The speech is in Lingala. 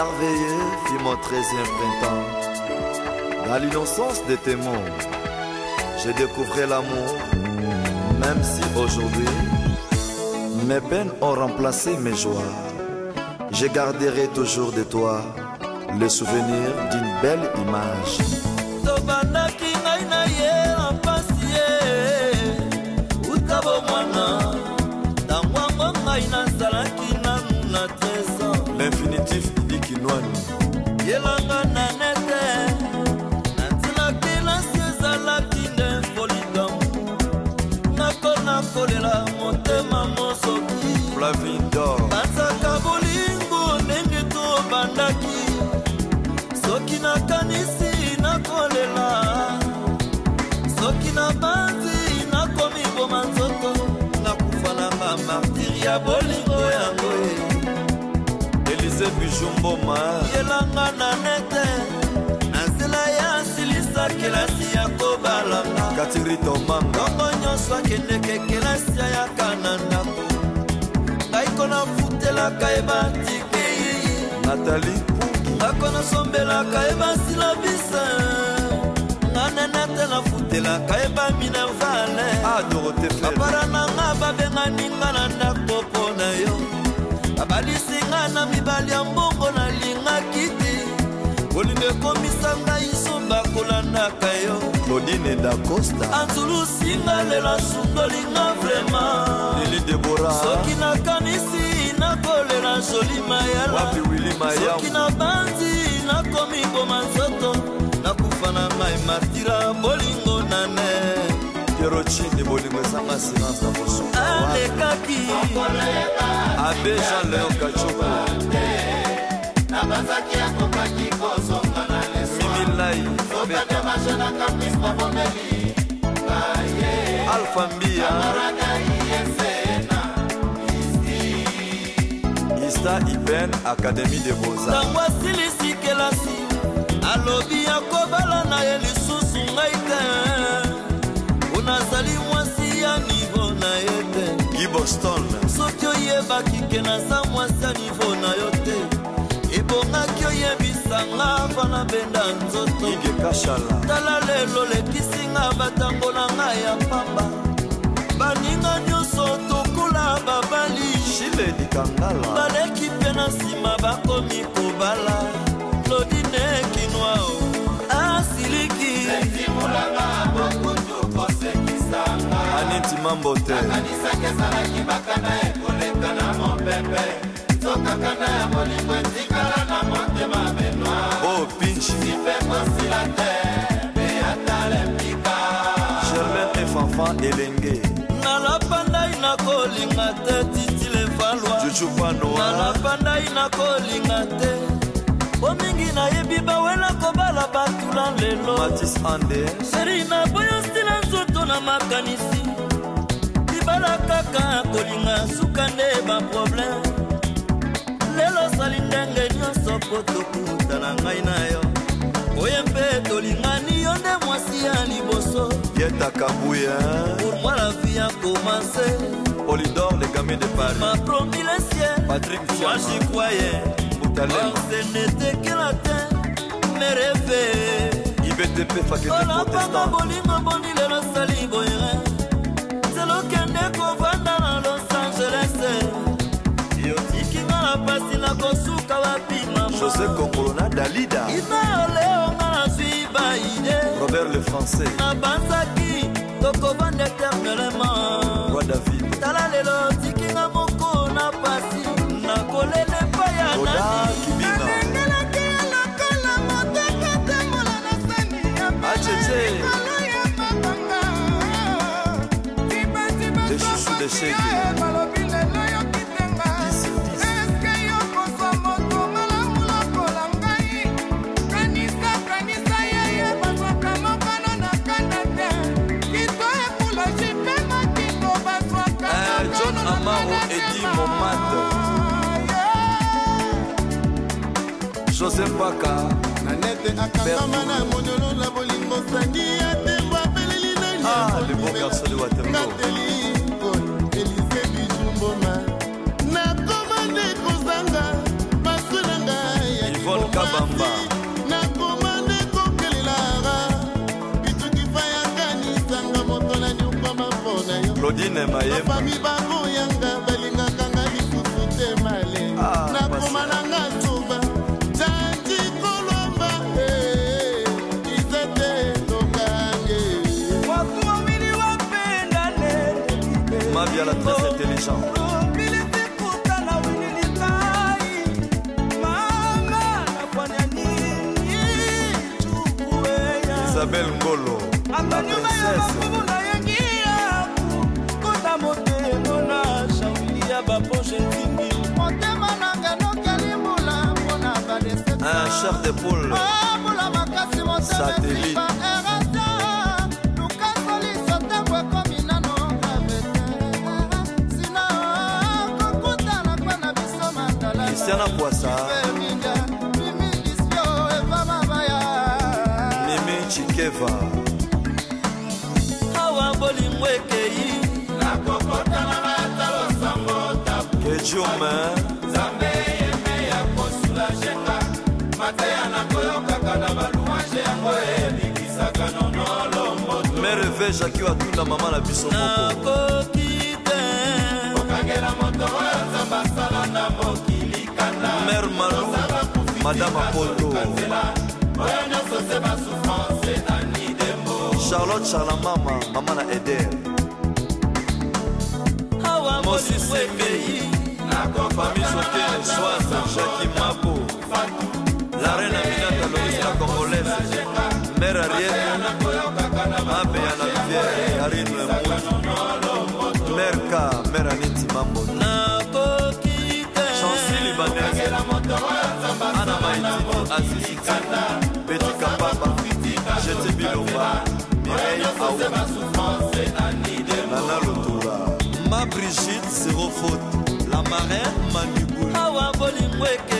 émerveillé fut mon treizième printemps. Dans l'innocence des mots j'ai découvert l'amour, même si aujourd'hui, mes peines ont remplacé mes joies. Je garderai toujours de toi le souvenir d'une belle image. L'infinitif kinwani yelanga na nete natinaki lasi ezalaki nde folikambu nakona kolela motema mosoki flavidor banzaka bolingo ndenge tobandaki soki nakanisi nakolela soki nabanzi nakomi boma nzoto nakufa na bamartiri ya bolingo yango ye moise bijumboma yelanga na nete na nzela ya silisa kelasi ya kobalanga katiritomangoko nyonso akendeke kelasi ayaka na ndako ngaiko nafutelaka ebatikei natali ngako nasombelaka ebasila bisa ah, nga nanate nafutelaka ebamina vale apara nanga nalingaka yo claudine dacosta anzulusinga lelo asundolinga vrema lili debora soki nakanisi nakolela joli mayelawapi wili mayasoki nabanzi nakomi boma nzoto nakufa na ngai martira bolingo na ne pierocini bolingo ezanga silence na mosualekaki abe jean leon kacoko nabanzaki akokaki kozonga alfa mbia ista ipen akademi de boza ntango asilisekelasi alobi ya kobala na ye lisusu ngai te mpo nazali mwasi ya nivo na ye te giboston soki oyebaki ke naza mwasi ya nivo na yo te ebongaki oyebisa lekisinga vana benda nzoto tala lelo lekisinga batango na ngai ya pamba baninga nyonso tokula babali baleki mpe na nsima bakomi kobala lodine kinwa asiliki aneti mambo te akanisaki ezalaki bakana ekoleka na mopepe nzokakana ya molingo etikala na motema elenge nalapa ndai nakolinga te titile valwanalapa ndai nakolinga te po mingi nayebi bawela kobala batula lelo seri naboyosila nzoto na makanisi libala kaka kolinga suka nde baprobleme lelo sali ndenge nyonso po tokutana ngai na yo boye mpe tolingani yo nde mwasi ya liboso yetaka mbuya pour moi la vie a commencé polidor le gamin de paris ma promis le ciel patrick moi j'y croyais or ce n'était que la terre mes rêves olapanga bolingo boni lelo sali boye zelokende kovanda na los angeles yotikinga na pasi na kosuka bapima josé kokolo na dalida ina insensé nabanzaki tokovanda éternellement roi david tala lelo tikinga moko na pasi nakolela epai ya nanengelaki ya lokola moto akatambola na sani ya maekolo ya mabanga tibatibaaa sepaka na nete akangama na monolo na bolingo sangi atembo apeleli naniateli ah, elise bijumboma nakoma nde kozanga masunanga ya libomasi nakoma nde kokelelara bitukifa ya kanisanga moto na niokoma mpo na yo bafami baboyanga balingakanga lisusu te male ah. mondial très intelligent. Isabelle Ngolo, la princesse. Un chef de poule. Satellite. na kwasa mimi chikeva awa bolingo ekei nakokotana bata bosango takejume nzambe yeme ya kosulajenga mateya nakoyokaka na baluange yango ebikisaka nonolomboto mereve jakiw atunda mama na biso mokonakoki te okangela moto oyo eh. madame apollo charlotte charlamama mama na eder mosisi ebeyi famisoke swaza jaki mapo la reine aminata loris la congolaise mare ariete mabe ya na viere arine mutu merka merani ma Brigitte, se la marraine